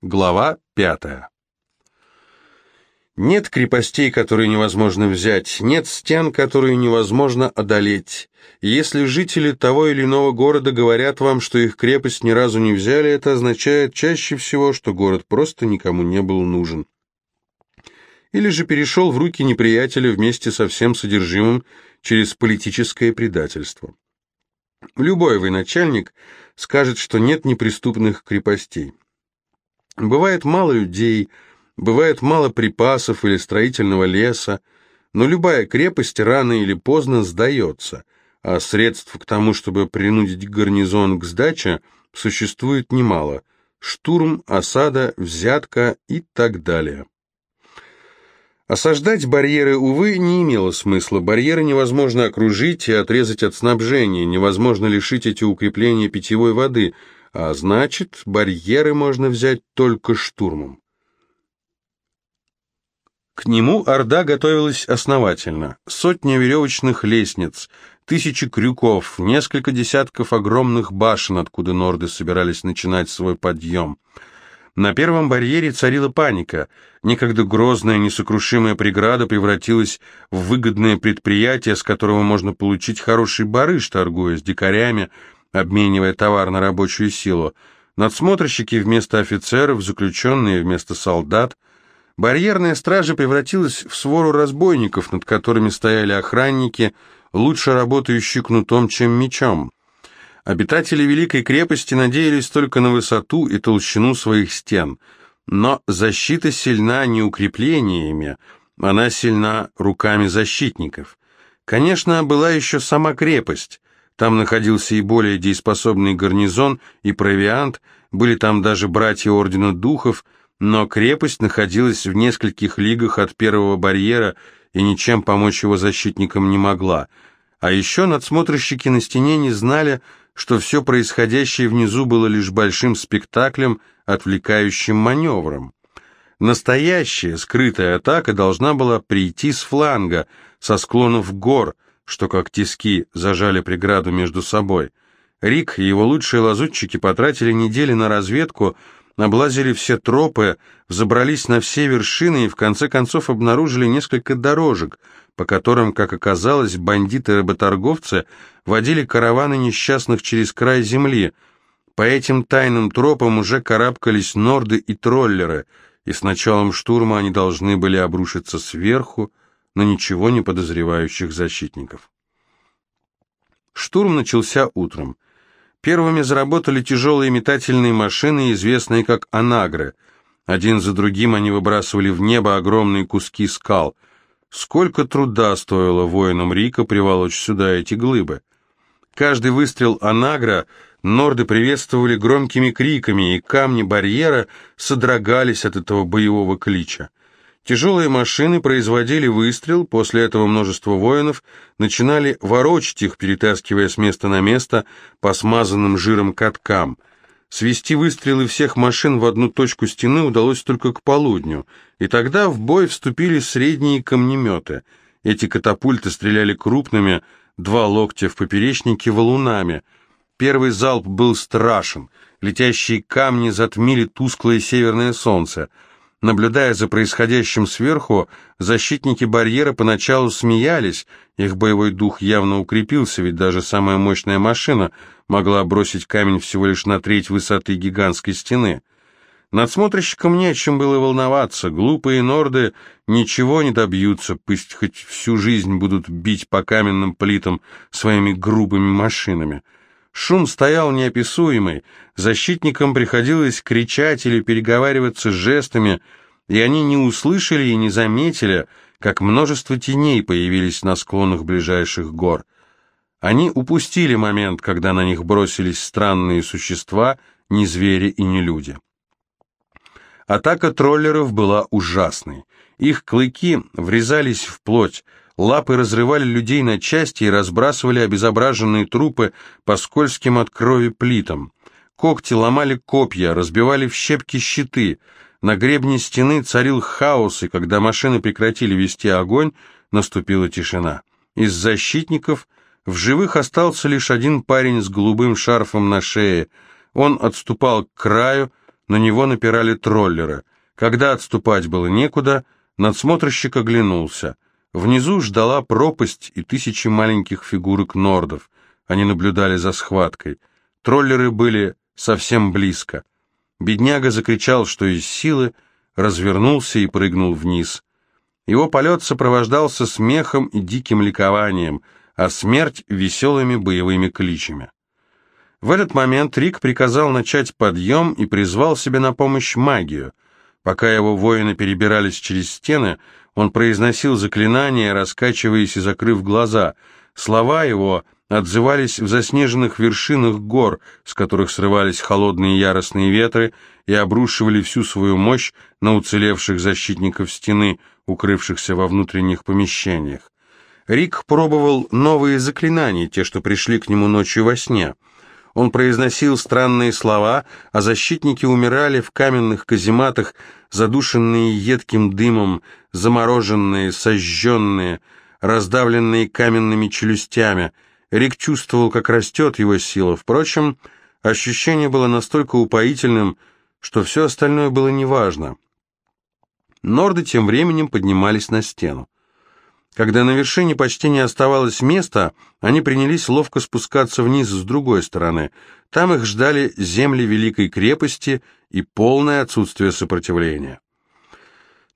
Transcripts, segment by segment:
Глава пятая. Нет крепостей, которые невозможно взять, нет стен, которые невозможно одолеть. Если жители того или иного города говорят вам, что их крепость ни разу не взяли, это означает чаще всего, что город просто никому не был нужен. Или же перешел в руки неприятеля вместе со всем содержимым через политическое предательство. Любой военачальник скажет, что нет неприступных крепостей. Бывает мало людей, бывает мало припасов или строительного леса, но любая крепость рано или поздно сдается, а средств к тому, чтобы принудить гарнизон к сдаче, существует немало. Штурм, осада, взятка и так далее. Осаждать барьеры, увы, не имело смысла. Барьеры невозможно окружить и отрезать от снабжения, невозможно лишить эти укрепления питьевой воды – а значит, барьеры можно взять только штурмом. К нему Орда готовилась основательно. Сотни веревочных лестниц, тысячи крюков, несколько десятков огромных башен, откуда норды собирались начинать свой подъем. На первом барьере царила паника. Некогда грозная, несокрушимая преграда превратилась в выгодное предприятие, с которого можно получить хороший барыш, торгуя с дикарями, обменивая товар на рабочую силу, надсмотрщики вместо офицеров, заключенные вместо солдат. Барьерная стража превратилась в свору разбойников, над которыми стояли охранники, лучше работающие кнутом, чем мечом. Обитатели Великой крепости надеялись только на высоту и толщину своих стен, но защита сильна не укреплениями, она сильна руками защитников. Конечно, была еще сама крепость, там находился и более дееспособный гарнизон, и провиант, были там даже братья Ордена Духов, но крепость находилась в нескольких лигах от первого барьера и ничем помочь его защитникам не могла. А еще надсмотрщики на стене не знали, что все происходящее внизу было лишь большим спектаклем, отвлекающим маневром. Настоящая скрытая атака должна была прийти с фланга, со склонов гор – что как тиски зажали преграду между собой. Рик и его лучшие лазутчики потратили недели на разведку, облазили все тропы, взобрались на все вершины и в конце концов обнаружили несколько дорожек, по которым, как оказалось, бандиты-работорговцы водили караваны несчастных через край земли. По этим тайным тропам уже карабкались норды и троллеры, и с началом штурма они должны были обрушиться сверху, на ничего не подозревающих защитников. Штурм начался утром. Первыми заработали тяжелые метательные машины, известные как «Анагры». Один за другим они выбрасывали в небо огромные куски скал. Сколько труда стоило воинам Рика приволочь сюда эти глыбы. Каждый выстрел «Анагра» норды приветствовали громкими криками, и камни барьера содрогались от этого боевого клича. Тяжелые машины производили выстрел, после этого множество воинов начинали ворочать их, перетаскивая с места на место по смазанным жиром каткам. Свести выстрелы всех машин в одну точку стены удалось только к полудню, и тогда в бой вступили средние камнеметы. Эти катапульты стреляли крупными, два локтя в поперечнике валунами. Первый залп был страшен, летящие камни затмили тусклое северное солнце — Наблюдая за происходящим сверху, защитники барьера поначалу смеялись, их боевой дух явно укрепился, ведь даже самая мощная машина могла бросить камень всего лишь на треть высоты гигантской стены. Надсмотрщикам не о чем было волноваться, глупые норды ничего не добьются, пусть хоть всю жизнь будут бить по каменным плитам своими грубыми машинами. Шум стоял неописуемый, защитникам приходилось кричать или переговариваться жестами, и они не услышали и не заметили, как множество теней появились на склонах ближайших гор. Они упустили момент, когда на них бросились странные существа, не звери и не люди. Атака троллеров была ужасной. Их клыки врезались в плоть, Лапы разрывали людей на части и разбрасывали обезображенные трупы по скользким от крови плитам. Когти ломали копья, разбивали в щепки щиты. На гребне стены царил хаос, и когда машины прекратили вести огонь, наступила тишина. Из защитников в живых остался лишь один парень с голубым шарфом на шее. Он отступал к краю, на него напирали троллеры. Когда отступать было некуда, надсмотрщик оглянулся. Внизу ждала пропасть и тысячи маленьких фигурок нордов. Они наблюдали за схваткой. Троллеры были совсем близко. Бедняга закричал, что из силы, развернулся и прыгнул вниз. Его полет сопровождался смехом и диким ликованием, а смерть — веселыми боевыми кличами. В этот момент Рик приказал начать подъем и призвал себе на помощь магию. Пока его воины перебирались через стены, он произносил заклинания, раскачиваясь и закрыв глаза. Слова его отзывались в заснеженных вершинах гор, с которых срывались холодные яростные ветры и обрушивали всю свою мощь на уцелевших защитников стены, укрывшихся во внутренних помещениях. Рик пробовал новые заклинания, те, что пришли к нему ночью во сне — он произносил странные слова, а защитники умирали в каменных казематах, задушенные едким дымом, замороженные, сожженные, раздавленные каменными челюстями. Рик чувствовал, как растет его сила. Впрочем, ощущение было настолько упоительным, что все остальное было неважно. Норды тем временем поднимались на стену. Когда на вершине почти не оставалось места, они принялись ловко спускаться вниз с другой стороны. Там их ждали земли Великой крепости и полное отсутствие сопротивления.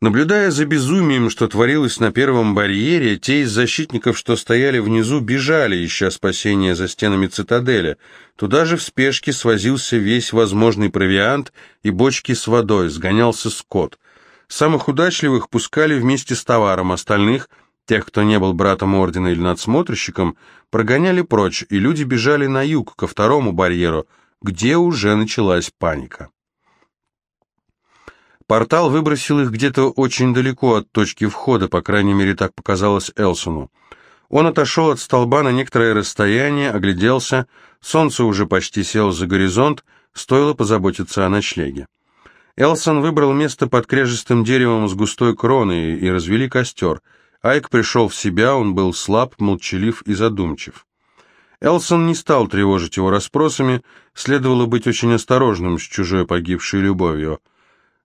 Наблюдая за безумием, что творилось на первом барьере, те из защитников, что стояли внизу, бежали, ища спасения за стенами цитадели. Туда же в спешке свозился весь возможный провиант и бочки с водой, сгонялся скот. Самых удачливых пускали вместе с товаром, остальных – Тех, кто не был братом ордена или надсмотрщиком, прогоняли прочь, и люди бежали на юг, ко второму барьеру, где уже началась паника. Портал выбросил их где-то очень далеко от точки входа, по крайней мере, так показалось Элсону. Он отошел от столба на некоторое расстояние, огляделся, солнце уже почти село за горизонт, стоило позаботиться о ночлеге. Элсон выбрал место под крежестым деревом с густой кроной и развели костер — Айк пришел в себя, он был слаб, молчалив и задумчив. Элсон не стал тревожить его расспросами, следовало быть очень осторожным с чужой погибшей любовью.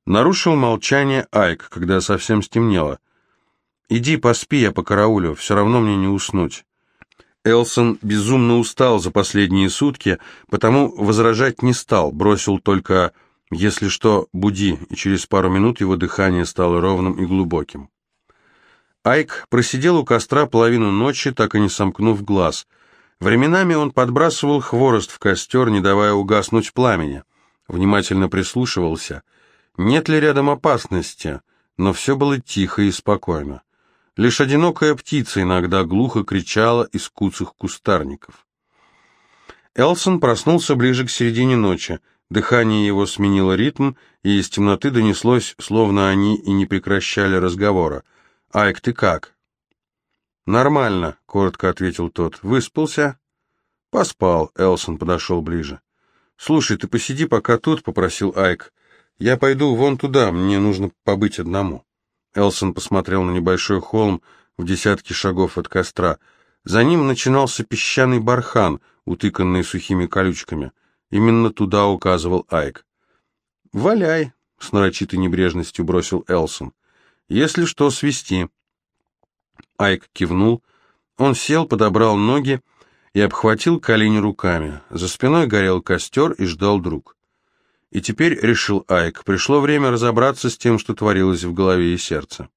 Нарушил молчание Айк, когда совсем стемнело. «Иди поспи, я по караулю, все равно мне не уснуть». Элсон безумно устал за последние сутки, потому возражать не стал, бросил только «если что, буди», и через пару минут его дыхание стало ровным и глубоким. Айк просидел у костра половину ночи, так и не сомкнув глаз. Временами он подбрасывал хворост в костер, не давая угаснуть пламени. Внимательно прислушивался. Нет ли рядом опасности? Но все было тихо и спокойно. Лишь одинокая птица иногда глухо кричала из куцых кустарников. Элсон проснулся ближе к середине ночи. Дыхание его сменило ритм, и из темноты донеслось, словно они и не прекращали разговора — «Айк, ты как?» «Нормально», — коротко ответил тот. «Выспался?» «Поспал», — Элсон подошел ближе. «Слушай, ты посиди пока тут», — попросил Айк. «Я пойду вон туда, мне нужно побыть одному». Элсон посмотрел на небольшой холм в десятке шагов от костра. За ним начинался песчаный бархан, утыканный сухими колючками. Именно туда указывал Айк. «Валяй», — с нарочитой небрежностью бросил Элсон. Если что, свисти. Айк кивнул. Он сел, подобрал ноги и обхватил колени руками. За спиной горел костер и ждал друг. И теперь, решил Айк, пришло время разобраться с тем, что творилось в голове и сердце.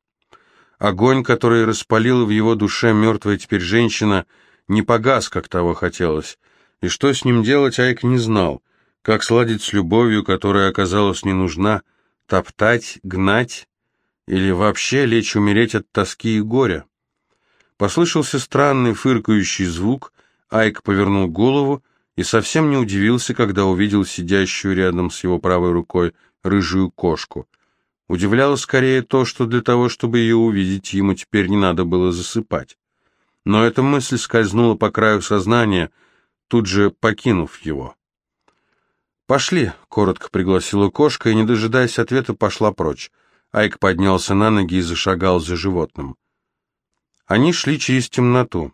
Огонь, который распалила в его душе мертвая теперь женщина, не погас, как того хотелось. И что с ним делать, Айк не знал. Как сладить с любовью, которая оказалась не нужна, топтать, гнать или вообще лечь умереть от тоски и горя. Послышался странный фыркающий звук, Айк повернул голову и совсем не удивился, когда увидел сидящую рядом с его правой рукой рыжую кошку. Удивляло скорее то, что для того, чтобы ее увидеть, ему теперь не надо было засыпать. Но эта мысль скользнула по краю сознания, тут же покинув его. «Пошли», — коротко пригласила кошка, и, не дожидаясь ответа, пошла прочь. Айк поднялся на ноги и зашагал за животным. Они шли через темноту.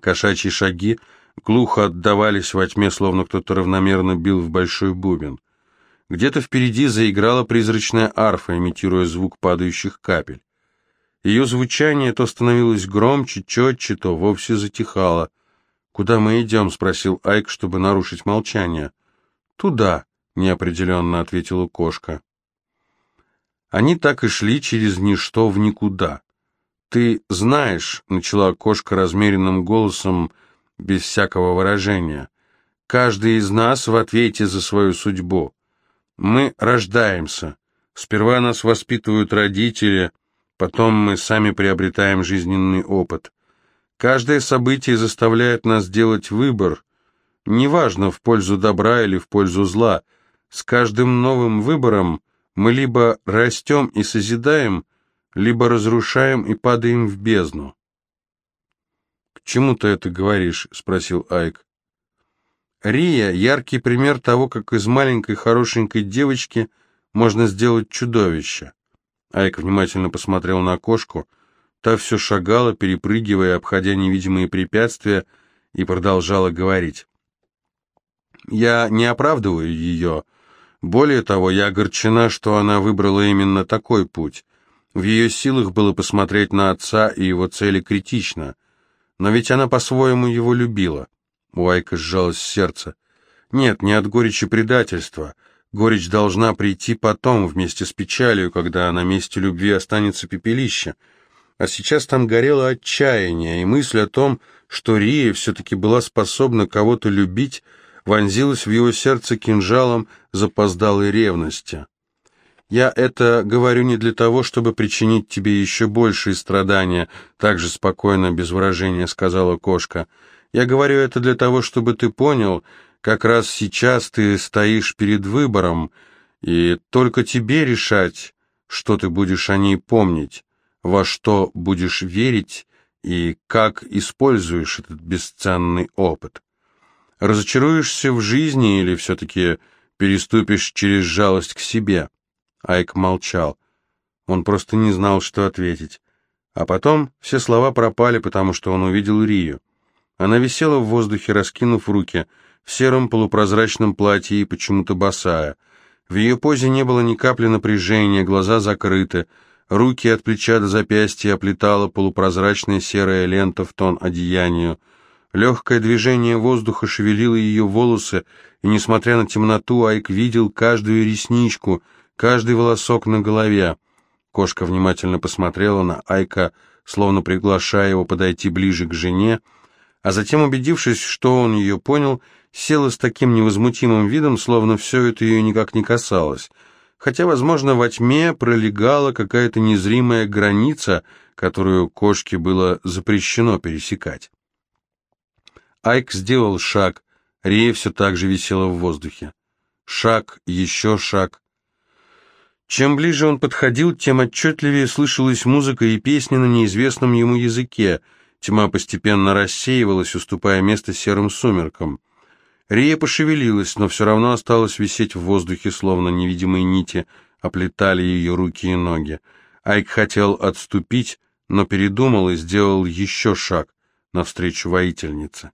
Кошачьи шаги глухо отдавались во тьме, словно кто-то равномерно бил в большой бубен. Где-то впереди заиграла призрачная арфа, имитируя звук падающих капель. Ее звучание то становилось громче, четче, то вовсе затихало. «Куда мы идем?» — спросил Айк, чтобы нарушить молчание. «Туда», — неопределенно ответила кошка. Они так и шли через ничто в никуда. «Ты знаешь», — начала кошка размеренным голосом, без всякого выражения, — «каждый из нас в ответе за свою судьбу. Мы рождаемся. Сперва нас воспитывают родители, потом мы сами приобретаем жизненный опыт. Каждое событие заставляет нас делать выбор, неважно, в пользу добра или в пользу зла. С каждым новым выбором мы либо растем и созидаем, либо разрушаем и падаем в бездну. «К чему ты это говоришь?» — спросил Айк. Рия — яркий пример того, как из маленькой хорошенькой девочки можно сделать чудовище. Айк внимательно посмотрел на кошку. Та все шагала, перепрыгивая, обходя невидимые препятствия, и продолжала говорить. «Я не оправдываю ее. Более того, я огорчена, что она выбрала именно такой путь. В ее силах было посмотреть на отца и его цели критично. Но ведь она по-своему его любила. У Айка сжалось сердце. Нет, не от горечи предательства. Горечь должна прийти потом, вместе с печалью, когда на месте любви останется пепелище. А сейчас там горело отчаяние, и мысль о том, что Рия все-таки была способна кого-то любить, вонзилась в его сердце кинжалом запоздалой ревности. «Я это говорю не для того, чтобы причинить тебе еще большие страдания», так же спокойно, без выражения сказала кошка. Я говорю это для того, чтобы ты понял, как раз сейчас ты стоишь перед выбором, и только тебе решать, что ты будешь о ней помнить, во что будешь верить и как используешь этот бесценный опыт. Разочаруешься в жизни или все-таки переступишь через жалость к себе?» Айк молчал. Он просто не знал, что ответить. А потом все слова пропали, потому что он увидел Рию. Она висела в воздухе, раскинув руки, в сером полупрозрачном платье и почему-то босая. В ее позе не было ни капли напряжения, глаза закрыты, руки от плеча до запястья оплетала полупрозрачная серая лента в тон одеянию. Легкое движение воздуха шевелило ее волосы, и, несмотря на темноту, Айк видел каждую ресничку, каждый волосок на голове. Кошка внимательно посмотрела на Айка, словно приглашая его подойти ближе к жене, а затем, убедившись, что он ее понял, села с таким невозмутимым видом, словно все это ее никак не касалось, хотя, возможно, во тьме пролегала какая-то незримая граница, которую кошке было запрещено пересекать. Айк сделал шаг, Рия все так же висела в воздухе. Шаг, еще шаг. Чем ближе он подходил, тем отчетливее слышалась музыка и песни на неизвестном ему языке — Тьма постепенно рассеивалась, уступая место серым сумеркам. Рия пошевелилась, но все равно осталась висеть в воздухе, словно невидимые нити оплетали ее руки и ноги. Айк хотел отступить, но передумал и сделал еще шаг навстречу воительнице.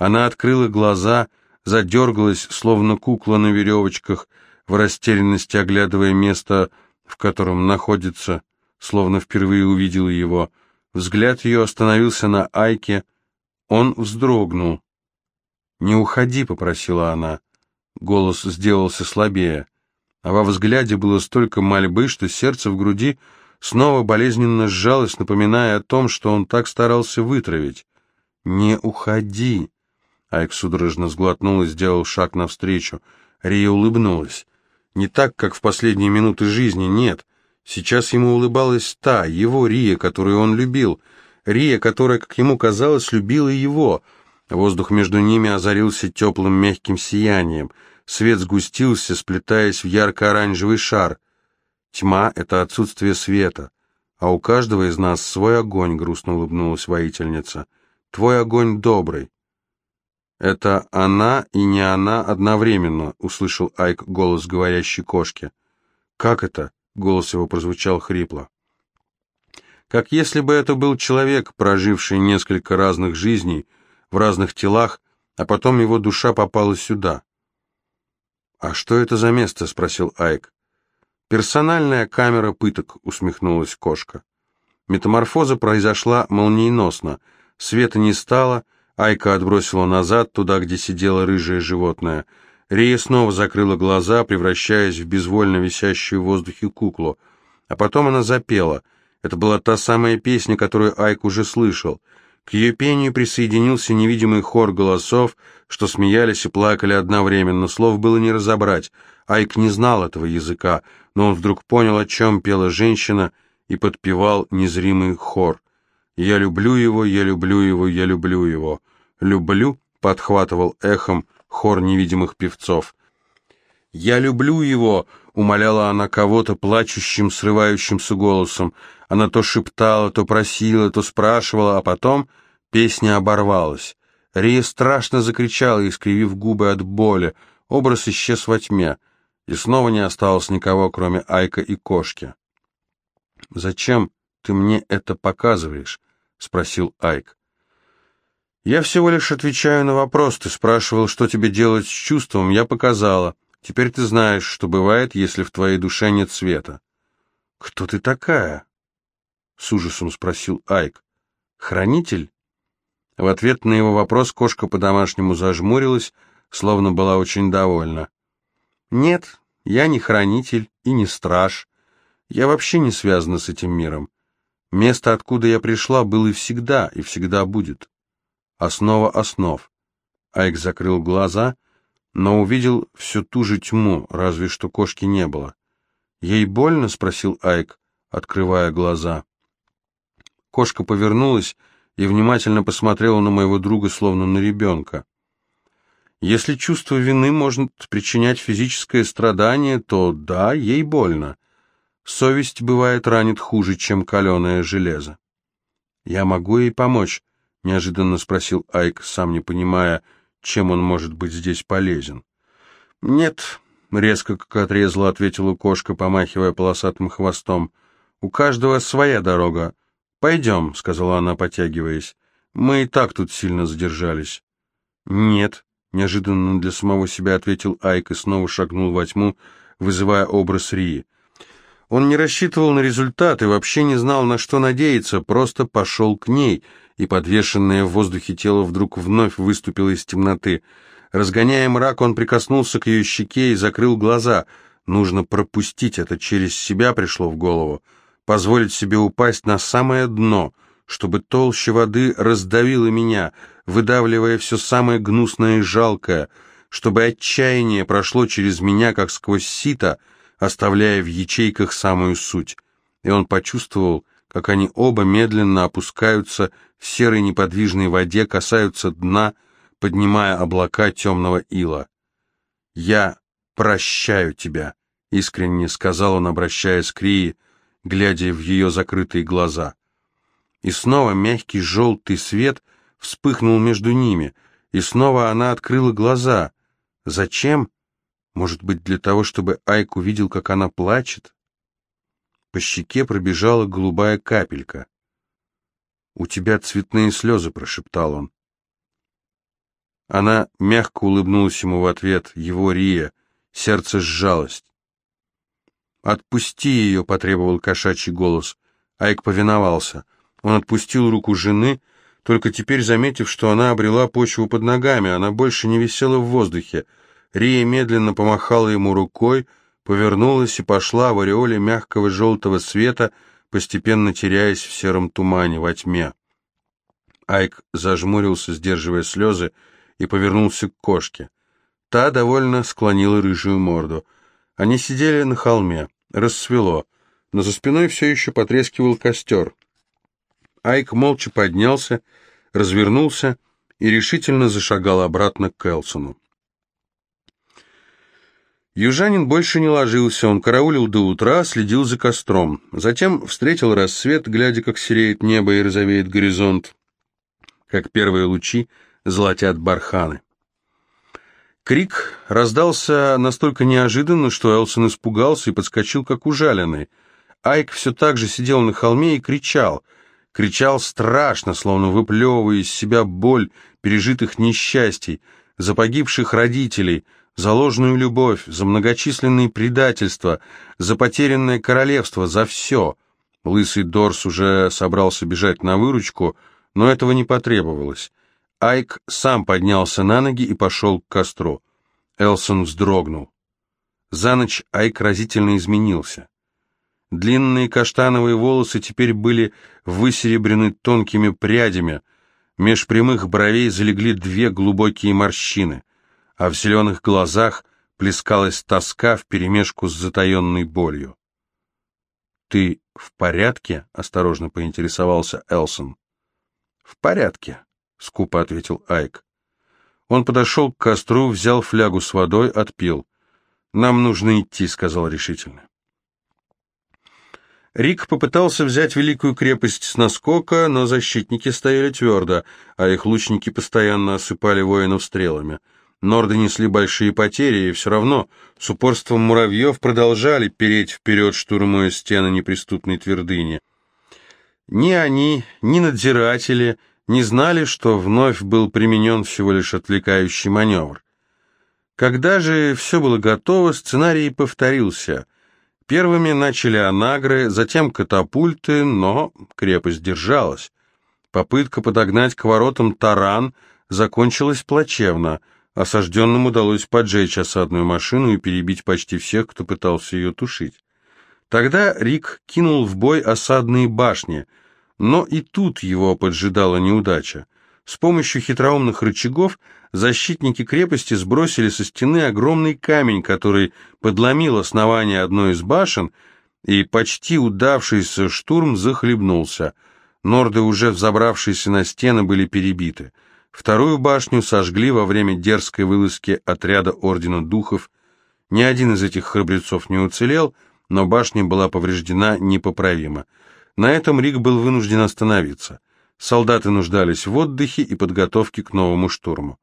Она открыла глаза, задергалась, словно кукла на веревочках, в растерянности оглядывая место, в котором находится, словно впервые увидела его. Взгляд ее остановился на Айке. Он вздрогнул. «Не уходи», — попросила она. Голос сделался слабее, а во взгляде было столько мольбы, что сердце в груди снова болезненно сжалось, напоминая о том, что он так старался вытравить. «Не уходи!» Айк судорожно сглотнул и сделал шаг навстречу. Рия улыбнулась. Не так, как в последние минуты жизни, нет. Сейчас ему улыбалась та, его Рия, которую он любил. Рия, которая, как ему казалось, любила его. Воздух между ними озарился теплым мягким сиянием. Свет сгустился, сплетаясь в ярко-оранжевый шар. Тьма — это отсутствие света. А у каждого из нас свой огонь, — грустно улыбнулась воительница. Твой огонь добрый. «Это она и не она одновременно», — услышал Айк голос говорящей кошки. «Как это?» Голос его прозвучал хрипло. Как если бы это был человек, проживший несколько разных жизней в разных телах, а потом его душа попала сюда. «А что это за место?» — спросил Айк. «Персональная камера пыток», — усмехнулась кошка. Метаморфоза произошла молниеносно. Света не стало, Айка отбросила назад, туда, где сидело рыжее животное. Рия снова закрыла глаза, превращаясь в безвольно висящую в воздухе куклу. А потом она запела. Это была та самая песня, которую Айк уже слышал. К ее пению присоединился невидимый хор голосов, что смеялись и плакали одновременно. Слов было не разобрать. Айк не знал этого языка, но он вдруг понял, о чем пела женщина, и подпевал незримый хор. «Я люблю его, я люблю его, я люблю его». «Люблю», — подхватывал эхом хор невидимых певцов. «Я люблю его», — умоляла она кого-то плачущим, срывающимся голосом. Она то шептала, то просила, то спрашивала, а потом песня оборвалась. Рия страшно закричала, искривив губы от боли. Образ исчез во тьме, и снова не осталось никого, кроме Айка и кошки. «Зачем ты мне это показываешь?» — спросил Айк. «Я всего лишь отвечаю на вопрос. Ты спрашивал, что тебе делать с чувством, я показала. Теперь ты знаешь, что бывает, если в твоей душе нет света». «Кто ты такая?» — с ужасом спросил Айк. «Хранитель?» В ответ на его вопрос кошка по-домашнему зажмурилась, словно была очень довольна. «Нет, я не хранитель и не страж. Я вообще не связана с этим миром. Место, откуда я пришла, было и всегда, и всегда будет. Основа основ». Айк закрыл глаза, но увидел всю ту же тьму, разве что кошки не было. «Ей больно?» — спросил Айк, открывая глаза. Кошка повернулась и внимательно посмотрела на моего друга, словно на ребенка. Если чувство вины может причинять физическое страдание, то да, ей больно. Совесть бывает ранит хуже, чем каленое железо. «Я могу ей помочь?» — неожиданно спросил Айк, сам не понимая, чем он может быть здесь полезен. «Нет», — резко как отрезала, ответила кошка, помахивая полосатым хвостом. «У каждого своя дорога. «Пойдем», — сказала она, потягиваясь. «Мы и так тут сильно задержались». «Нет», — неожиданно для самого себя ответил Айк и снова шагнул во тьму, вызывая образ Рии. Он не рассчитывал на результат и вообще не знал, на что надеяться, просто пошел к ней, и подвешенное в воздухе тело вдруг вновь выступило из темноты. Разгоняя мрак, он прикоснулся к ее щеке и закрыл глаза. Нужно пропустить это через себя, пришло в голову позволить себе упасть на самое дно, чтобы толща воды раздавила меня, выдавливая все самое гнусное и жалкое, чтобы отчаяние прошло через меня, как сквозь сито, оставляя в ячейках самую суть. И он почувствовал, как они оба медленно опускаются в серой неподвижной воде, касаются дна, поднимая облака темного ила. «Я прощаю тебя», — искренне сказал он, обращаясь к Рии, — глядя в ее закрытые глаза. И снова мягкий желтый свет вспыхнул между ними, и снова она открыла глаза. Зачем? Может быть, для того, чтобы Айк увидел, как она плачет? По щеке пробежала голубая капелька. «У тебя цветные слезы», — прошептал он. Она мягко улыбнулась ему в ответ, его Рия, сердце сжалось. «Отпусти ее!» — потребовал кошачий голос. Айк повиновался. Он отпустил руку жены, только теперь заметив, что она обрела почву под ногами, она больше не висела в воздухе. Рия медленно помахала ему рукой, повернулась и пошла в ореоле мягкого желтого света, постепенно теряясь в сером тумане во тьме. Айк зажмурился, сдерживая слезы, и повернулся к кошке. Та довольно склонила рыжую морду — они сидели на холме. Рассвело, но за спиной все еще потрескивал костер. Айк молча поднялся, развернулся и решительно зашагал обратно к Келсону. Южанин больше не ложился, он караулил до утра, следил за костром. Затем встретил рассвет, глядя, как сереет небо и розовеет горизонт, как первые лучи золотят барханы. Крик раздался настолько неожиданно, что Элсон испугался и подскочил, как ужаленный. Айк все так же сидел на холме и кричал. Кричал страшно, словно выплевывая из себя боль пережитых несчастий, за погибших родителей, За ложную любовь, за многочисленные предательства, за потерянное королевство, за все. Лысый Дорс уже собрался бежать на выручку, но этого не потребовалось. Айк сам поднялся на ноги и пошел к костру. Элсон вздрогнул. За ночь Айк разительно изменился. Длинные каштановые волосы теперь были высеребрены тонкими прядями, меж прямых бровей залегли две глубокие морщины, а в зеленых глазах плескалась тоска вперемешку с затаенной болью. «Ты в порядке?» — осторожно поинтересовался Элсон. «В порядке», — скупо ответил Айк. Он подошел к костру, взял флягу с водой, отпил. «Нам нужно идти», — сказал решительно. Рик попытался взять великую крепость с наскока, но защитники стояли твердо, а их лучники постоянно осыпали воинов стрелами. Норды несли большие потери, и все равно с упорством муравьев продолжали переть вперед, штурмуя стены неприступной твердыни. Ни они, ни надзиратели не знали, что вновь был применен всего лишь отвлекающий маневр. Когда же все было готово, сценарий повторился. Первыми начали анагры, затем катапульты, но крепость держалась. Попытка подогнать к воротам таран закончилась плачевно. Осажденным удалось поджечь осадную машину и перебить почти всех, кто пытался ее тушить. Тогда Рик кинул в бой осадные башни, но и тут его поджидала неудача. С помощью хитроумных рычагов защитники крепости сбросили со стены огромный камень, который подломил основание одной из башен, и почти удавшийся штурм захлебнулся. Норды, уже взобравшиеся на стены, были перебиты. Вторую башню сожгли во время дерзкой вылазки отряда Ордена Духов. Ни один из этих храбрецов не уцелел, но башня была повреждена непоправимо. На этом Рик был вынужден остановиться. Солдаты нуждались в отдыхе и подготовке к новому штурму.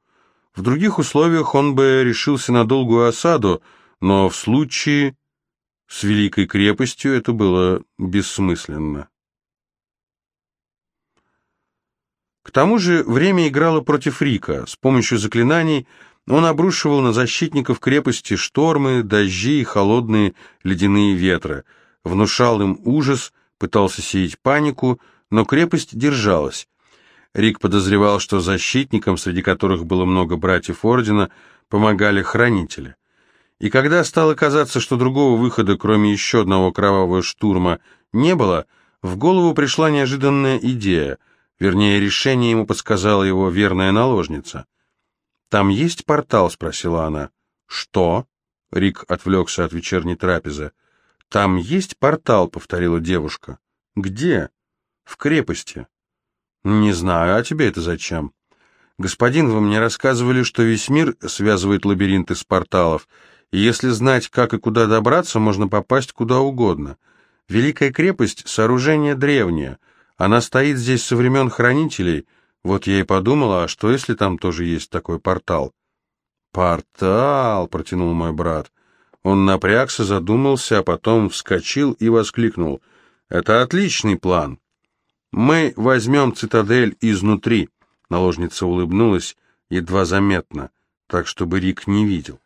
В других условиях он бы решился на долгую осаду, но в случае с Великой крепостью это было бессмысленно. К тому же время играло против Рика. С помощью заклинаний он обрушивал на защитников крепости штормы, дожди и холодные ледяные ветры, внушал им ужас, пытался сеять панику, но крепость держалась. Рик подозревал, что защитникам, среди которых было много братьев Ордена, помогали хранители. И когда стало казаться, что другого выхода, кроме еще одного кровавого штурма, не было, в голову пришла неожиданная идея, вернее, решение ему подсказала его верная наложница. «Там есть портал?» — спросила она. «Что?» — Рик отвлекся от вечерней трапезы. «Там есть портал?» — повторила девушка. «Где?» в крепости. Не знаю, а тебе это зачем? Господин, вы мне рассказывали, что весь мир связывает лабиринты с порталов, и если знать, как и куда добраться, можно попасть куда угодно. Великая крепость — сооружение древнее. Она стоит здесь со времен хранителей. Вот я и подумала, а что, если там тоже есть такой портал? «Портал!» — протянул мой брат. Он напрягся, задумался, а потом вскочил и воскликнул. «Это отличный план!» «Мы возьмем цитадель изнутри», — наложница улыбнулась, едва заметно, так, чтобы Рик не видел.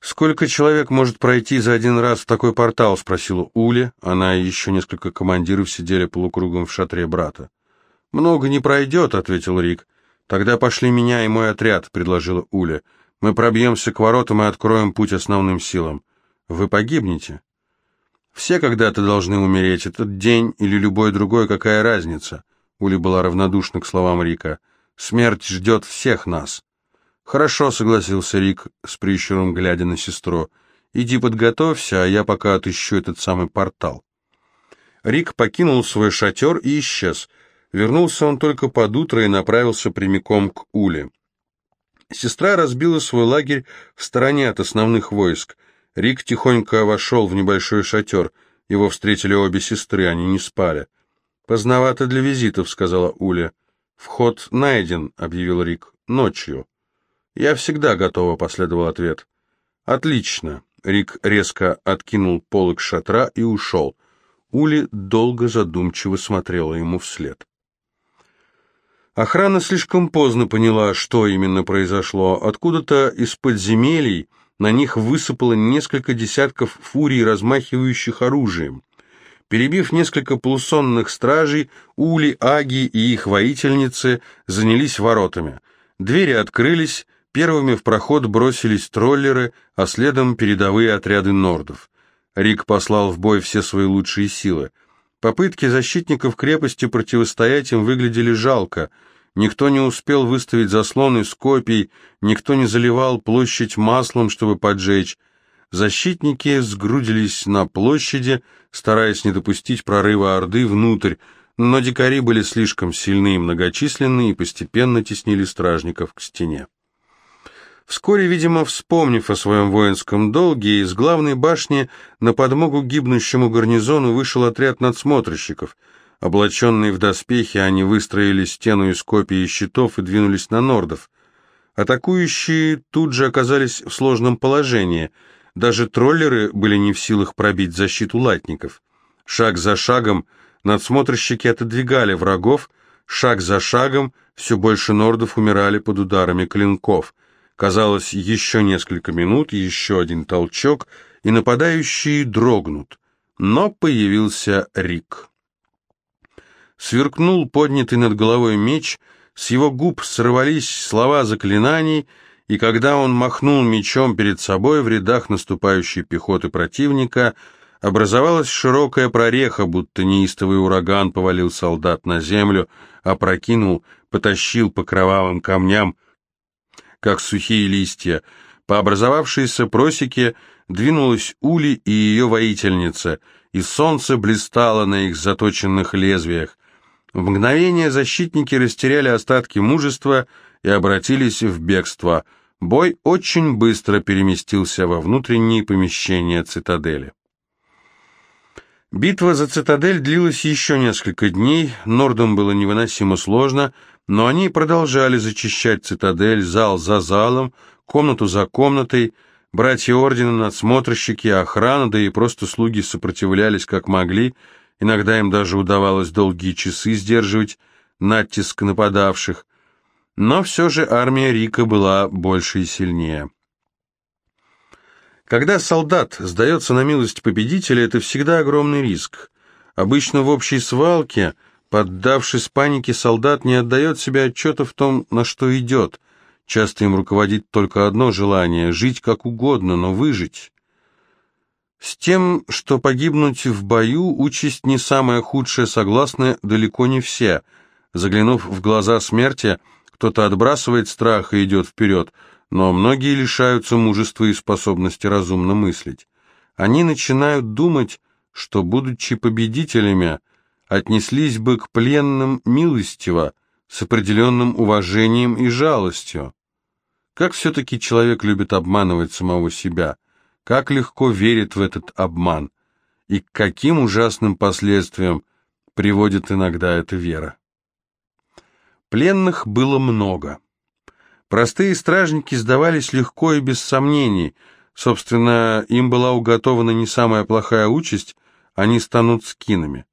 «Сколько человек может пройти за один раз в такой портал?» — спросила Уля. Она и еще несколько командиров сидели полукругом в шатре брата. «Много не пройдет», — ответил Рик. «Тогда пошли меня и мой отряд», — предложила Уля. «Мы пробьемся к воротам и откроем путь основным силам. Вы погибнете?» Все когда-то должны умереть, этот день или любой другой, какая разница? Ули была равнодушна к словам Рика. Смерть ждет всех нас. Хорошо, согласился Рик, с прищуром глядя на сестру. Иди подготовься, а я пока отыщу этот самый портал. Рик покинул свой шатер и исчез. Вернулся он только под утро и направился прямиком к Уле. Сестра разбила свой лагерь в стороне от основных войск. Рик тихонько вошел в небольшой шатер. Его встретили обе сестры, они не спали. «Поздновато для визитов», — сказала Уля. «Вход найден», — объявил Рик, — «ночью». «Я всегда готова», — последовал ответ. «Отлично». Рик резко откинул полок шатра и ушел. Ули долго задумчиво смотрела ему вслед. Охрана слишком поздно поняла, что именно произошло. Откуда-то из подземелий на них высыпало несколько десятков фурий, размахивающих оружием. Перебив несколько полусонных стражей, Ули, Аги и их воительницы занялись воротами. Двери открылись, первыми в проход бросились троллеры, а следом передовые отряды нордов. Рик послал в бой все свои лучшие силы. Попытки защитников крепости противостоять им выглядели жалко. Никто не успел выставить заслон из копий, никто не заливал площадь маслом, чтобы поджечь. Защитники сгрудились на площади, стараясь не допустить прорыва Орды внутрь, но дикари были слишком сильны и многочисленны и постепенно теснили стражников к стене. Вскоре, видимо, вспомнив о своем воинском долге, из главной башни на подмогу гибнущему гарнизону вышел отряд надсмотрщиков. Облаченные в доспехи, они выстроили стену из копий и щитов и двинулись на нордов. Атакующие тут же оказались в сложном положении. Даже троллеры были не в силах пробить защиту латников. Шаг за шагом надсмотрщики отодвигали врагов, шаг за шагом все больше нордов умирали под ударами клинков — Казалось, еще несколько минут, еще один толчок, и нападающие дрогнут. Но появился Рик. Сверкнул поднятый над головой меч, с его губ сорвались слова заклинаний, и когда он махнул мечом перед собой в рядах наступающей пехоты противника, образовалась широкая прореха, будто неистовый ураган повалил солдат на землю, опрокинул, потащил по кровавым камням, как сухие листья. По образовавшейся просеке двинулась Ули и ее воительница, и солнце блистало на их заточенных лезвиях. В мгновение защитники растеряли остатки мужества и обратились в бегство. Бой очень быстро переместился во внутренние помещения цитадели. Битва за цитадель длилась еще несколько дней, Нордам было невыносимо сложно — но они продолжали зачищать цитадель, зал за залом, комнату за комнатой. Братья ордена, надсмотрщики, охрана, да и просто слуги сопротивлялись как могли. Иногда им даже удавалось долгие часы сдерживать натиск нападавших. Но все же армия Рика была больше и сильнее. Когда солдат сдается на милость победителя, это всегда огромный риск. Обычно в общей свалке – Поддавшись панике, солдат не отдает себе отчета в том, на что идет. Часто им руководит только одно желание — жить как угодно, но выжить. С тем, что погибнуть в бою, участь не самая худшая, согласны далеко не все. Заглянув в глаза смерти, кто-то отбрасывает страх и идет вперед, но многие лишаются мужества и способности разумно мыслить. Они начинают думать, что, будучи победителями, отнеслись бы к пленным милостиво, с определенным уважением и жалостью. Как все-таки человек любит обманывать самого себя, как легко верит в этот обман, и к каким ужасным последствиям приводит иногда эта вера. Пленных было много. Простые стражники сдавались легко и без сомнений. Собственно, им была уготована не самая плохая участь, они станут скинами.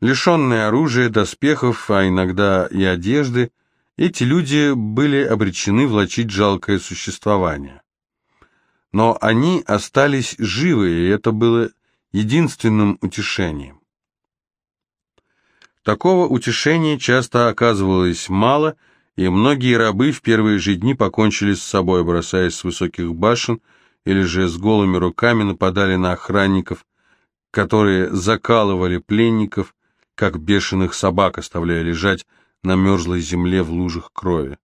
Лишенные оружия, доспехов, а иногда и одежды, эти люди были обречены влачить жалкое существование. Но они остались живы, и это было единственным утешением. Такого утешения часто оказывалось мало, и многие рабы в первые же дни покончили с собой, бросаясь с высоких башен или же с голыми руками нападали на охранников, которые закалывали пленников, как бешеных собак, оставляя лежать на мерзлой земле в лужах крови.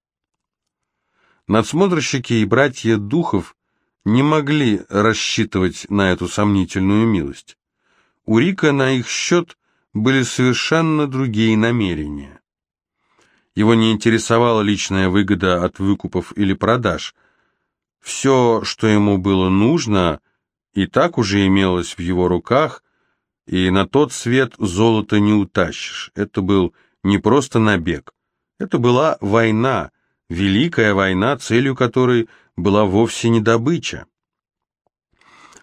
Надсмотрщики и братья духов не могли рассчитывать на эту сомнительную милость. У Рика на их счет были совершенно другие намерения. Его не интересовала личная выгода от выкупов или продаж. Все, что ему было нужно, и так уже имелось в его руках, и на тот свет золото не утащишь. Это был не просто набег, это была война, великая война, целью которой была вовсе не добыча.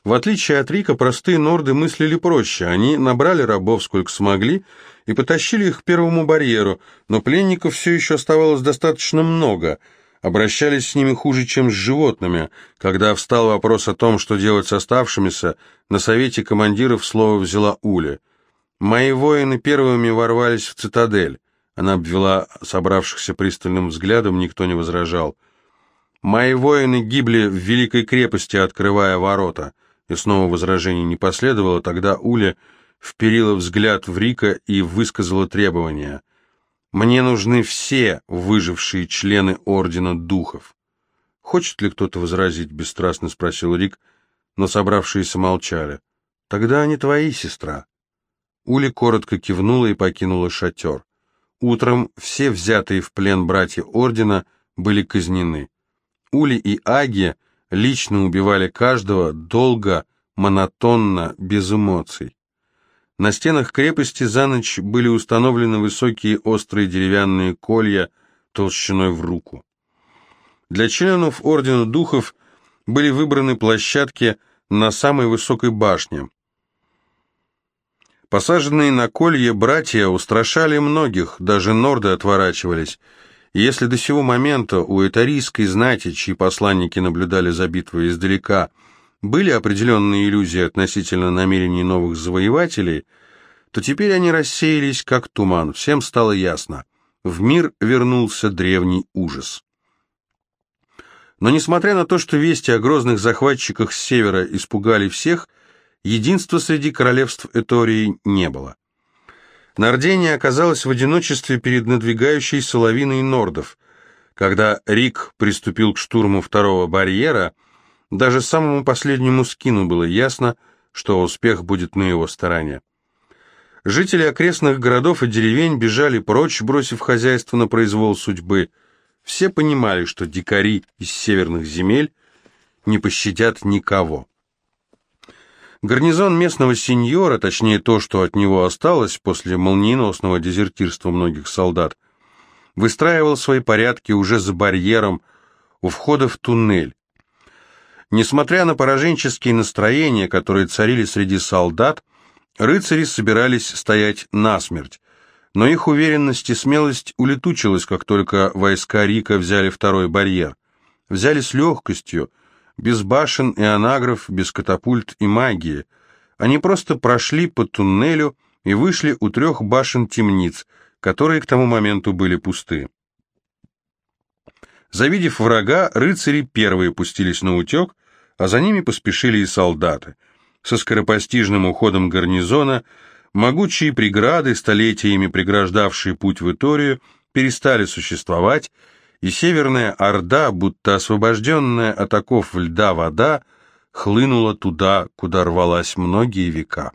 В отличие от Рика, простые норды мыслили проще. Они набрали рабов сколько смогли и потащили их к первому барьеру, но пленников все еще оставалось достаточно много. Обращались с ними хуже, чем с животными. Когда встал вопрос о том, что делать с оставшимися, на совете командиров слово взяла Уля. «Мои воины первыми ворвались в цитадель». Она обвела собравшихся пристальным взглядом, никто не возражал. «Мои воины гибли в Великой крепости, открывая ворота». И снова возражений не последовало, тогда Уля вперила взгляд в Рика и высказала требования. «Мне нужны все выжившие члены Ордена Духов». «Хочет ли кто-то возразить?» — бесстрастно спросил Рик, но собравшиеся молчали. «Тогда они твои, сестра». Уля коротко кивнула и покинула шатер. Утром все взятые в плен братья Ордена были казнены. Ули и Аги лично убивали каждого долго, монотонно, без эмоций. На стенах крепости за ночь были установлены высокие острые деревянные колья толщиной в руку. Для членов Ордена Духов были выбраны площадки на самой высокой башне. Посаженные на колье братья устрашали многих, даже норды отворачивались – если до сего момента у этарийской знати, чьи посланники наблюдали за битвой издалека, были определенные иллюзии относительно намерений новых завоевателей, то теперь они рассеялись как туман, всем стало ясно. В мир вернулся древний ужас. Но несмотря на то, что вести о грозных захватчиках с севера испугали всех, единства среди королевств Этории не было. Нардения оказалась в одиночестве перед надвигающейся лавиной нордов. Когда Рик приступил к штурму второго барьера, даже самому последнему скину было ясно, что успех будет на его стороне. Жители окрестных городов и деревень бежали прочь, бросив хозяйство на произвол судьбы. Все понимали, что дикари из северных земель не пощадят никого. Гарнизон местного сеньора, точнее то, что от него осталось после молниеносного дезертирства многих солдат, выстраивал свои порядки уже за барьером у входа в туннель. Несмотря на пораженческие настроения, которые царили среди солдат, рыцари собирались стоять насмерть, но их уверенность и смелость улетучилась, как только войска Рика взяли второй барьер. Взяли с легкостью, без башен и анагров, без катапульт и магии. Они просто прошли по туннелю и вышли у трех башен темниц, которые к тому моменту были пусты. Завидев врага, рыцари первые пустились на утек, а за ними поспешили и солдаты. Со скоропостижным уходом гарнизона могучие преграды, столетиями преграждавшие путь в Иторию, перестали существовать, и Северная Орда, будто освобожденная от оков льда вода, хлынула туда, куда рвалась многие века.